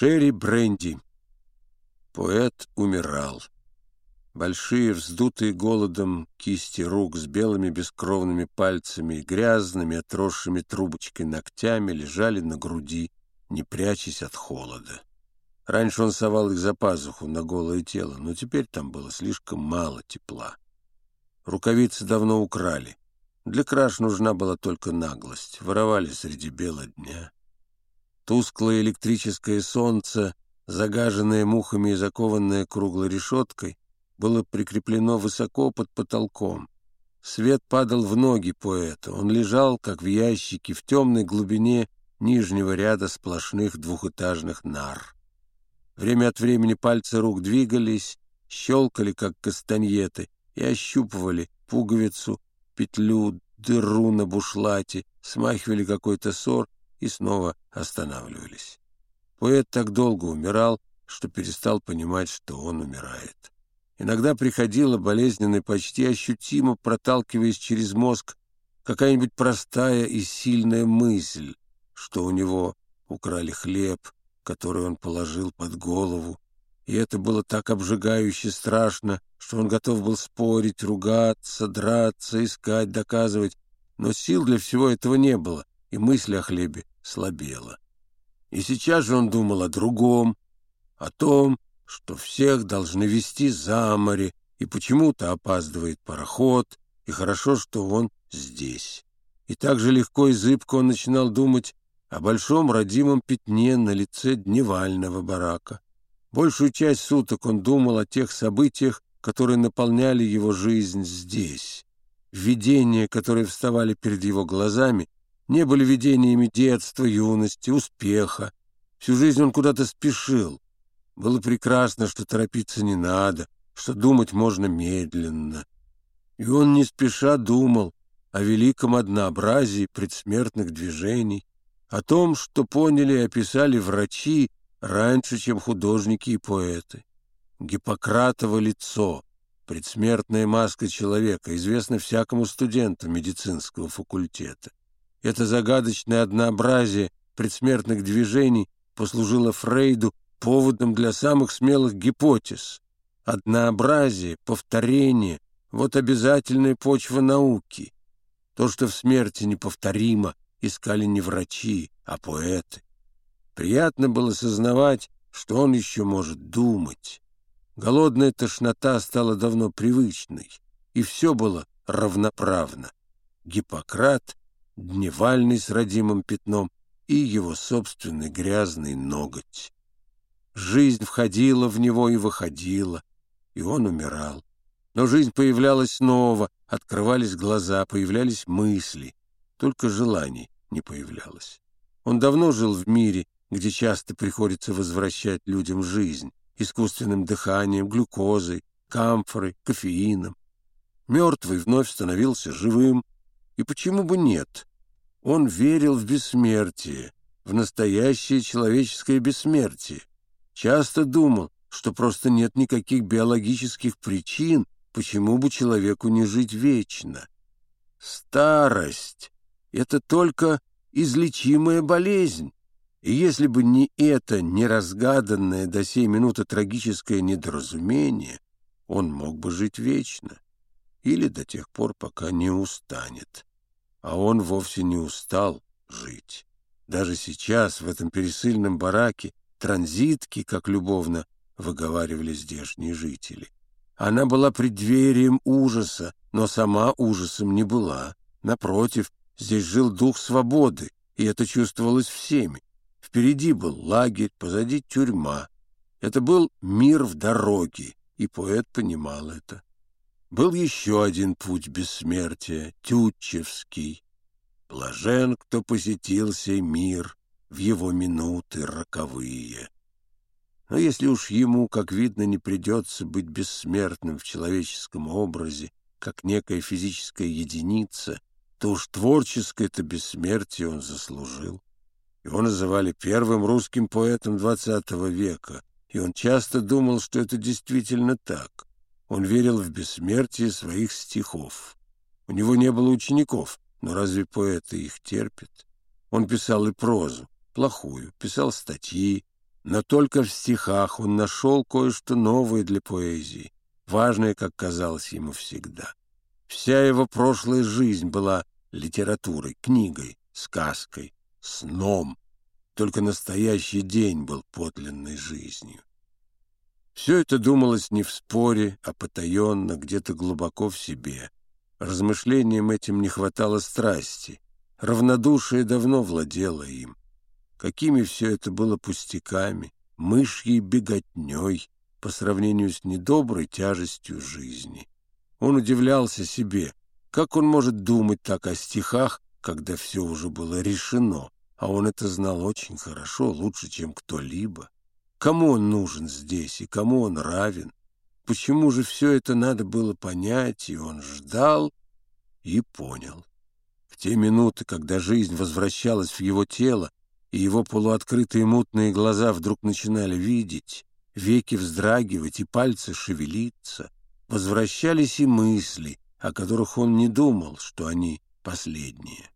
Шерри Бренди. Поэт умирал. Большие, вздутые голодом кисти рук с белыми бескровными пальцами и грязными, отросшими трубочкой ногтями лежали на груди, не прячась от холода. Раньше он совал их за пазуху на голое тело, но теперь там было слишком мало тепла. Рукавицы давно украли. Для краж нужна была только наглость. Воровали среди бела дня. Тусклое электрическое солнце, загаженное мухами и закованное круглой решеткой, было прикреплено высоко под потолком. Свет падал в ноги поэта. Он лежал, как в ящике, в темной глубине нижнего ряда сплошных двухэтажных нар. Время от времени пальцы рук двигались, щелкали, как кастаньеты, и ощупывали пуговицу, петлю, дыру на бушлате, смахивали какой-то ссор и снова останавливались. Поэт так долго умирал, что перестал понимать, что он умирает. Иногда приходила болезненно почти ощутимо, проталкиваясь через мозг, какая-нибудь простая и сильная мысль, что у него украли хлеб, который он положил под голову, и это было так обжигающе страшно, что он готов был спорить, ругаться, драться, искать, доказывать, но сил для всего этого не было, и мысль о хлебе слабела. И сейчас же он думал о другом, о том, что всех должны вести за море, и почему-то опаздывает пароход, и хорошо, что он здесь. И так же легко и зыбко он начинал думать о большом родимом пятне на лице дневального барака. Большую часть суток он думал о тех событиях, которые наполняли его жизнь здесь. Видения, которые вставали перед его глазами, не были видениями детства, юности, успеха. Всю жизнь он куда-то спешил. Было прекрасно, что торопиться не надо, что думать можно медленно. И он не спеша думал о великом однообразии предсмертных движений, о том, что поняли и описали врачи раньше, чем художники и поэты. Гиппократово лицо, предсмертная маска человека, известна всякому студенту медицинского факультета. Это загадочное однообразие предсмертных движений послужило Фрейду поводом для самых смелых гипотез. Однообразие, повторение — вот обязательная почва науки. То, что в смерти неповторимо, искали не врачи, а поэты. Приятно было сознавать, что он еще может думать. Голодная тошнота стала давно привычной, и все было равноправно. Гиппократ дневальный с родимым пятном и его собственный грязный ноготь. Жизнь входила в него и выходила, и он умирал. Но жизнь появлялась снова, открывались глаза, появлялись мысли, только желаний не появлялось. Он давно жил в мире, где часто приходится возвращать людям жизнь искусственным дыханием, глюкозой, камфорой, кофеином. Мертвый вновь становился живым, и почему бы нет? Он верил в бессмертие, в настоящее человеческое бессмертие. Часто думал, что просто нет никаких биологических причин, почему бы человеку не жить вечно. Старость — это только излечимая болезнь. И если бы не это неразгаданное до сей минуты трагическое недоразумение, он мог бы жить вечно или до тех пор, пока не устанет. А он вовсе не устал жить. Даже сейчас, в этом пересыльном бараке, транзитки, как любовно выговаривали здешние жители. Она была преддверием ужаса, но сама ужасом не была. Напротив, здесь жил дух свободы, и это чувствовалось всеми. Впереди был лагерь, позади тюрьма. Это был мир в дороге, и поэт понимал это. Был еще один путь бессмертия, Тютчевский. Блажен, кто посетил сей мир в его минуты роковые. Но если уж ему, как видно, не придется быть бессмертным в человеческом образе, как некая физическая единица, то уж творческое-то бессмертие он заслужил. Его называли первым русским поэтом XX века, и он часто думал, что это действительно так. Он верил в бессмертие своих стихов. У него не было учеников, но разве поэты их терпят? Он писал и прозу, плохую, писал статьи, Но только в стихах он нашел кое-что новое для поэзии, важное, как казалось ему всегда. Вся его прошлая жизнь была литературой, книгой, сказкой, сном. Только настоящий день был подлинной жизнью. Все это думалось не в споре, а потаенно, где-то глубоко в себе. Размышлениям этим не хватало страсти. Равнодушие давно владело им. Какими все это было пустяками, мышьей беготней по сравнению с недоброй тяжестью жизни. Он удивлялся себе, как он может думать так о стихах, когда все уже было решено, а он это знал очень хорошо, лучше, чем кто-либо. Кому он нужен здесь и кому он равен? Почему же все это надо было понять, и он ждал и понял. В те минуты, когда жизнь возвращалась в его тело, и его полуоткрытые мутные глаза вдруг начинали видеть, веки вздрагивать и пальцы шевелиться, возвращались и мысли, о которых он не думал, что они последние.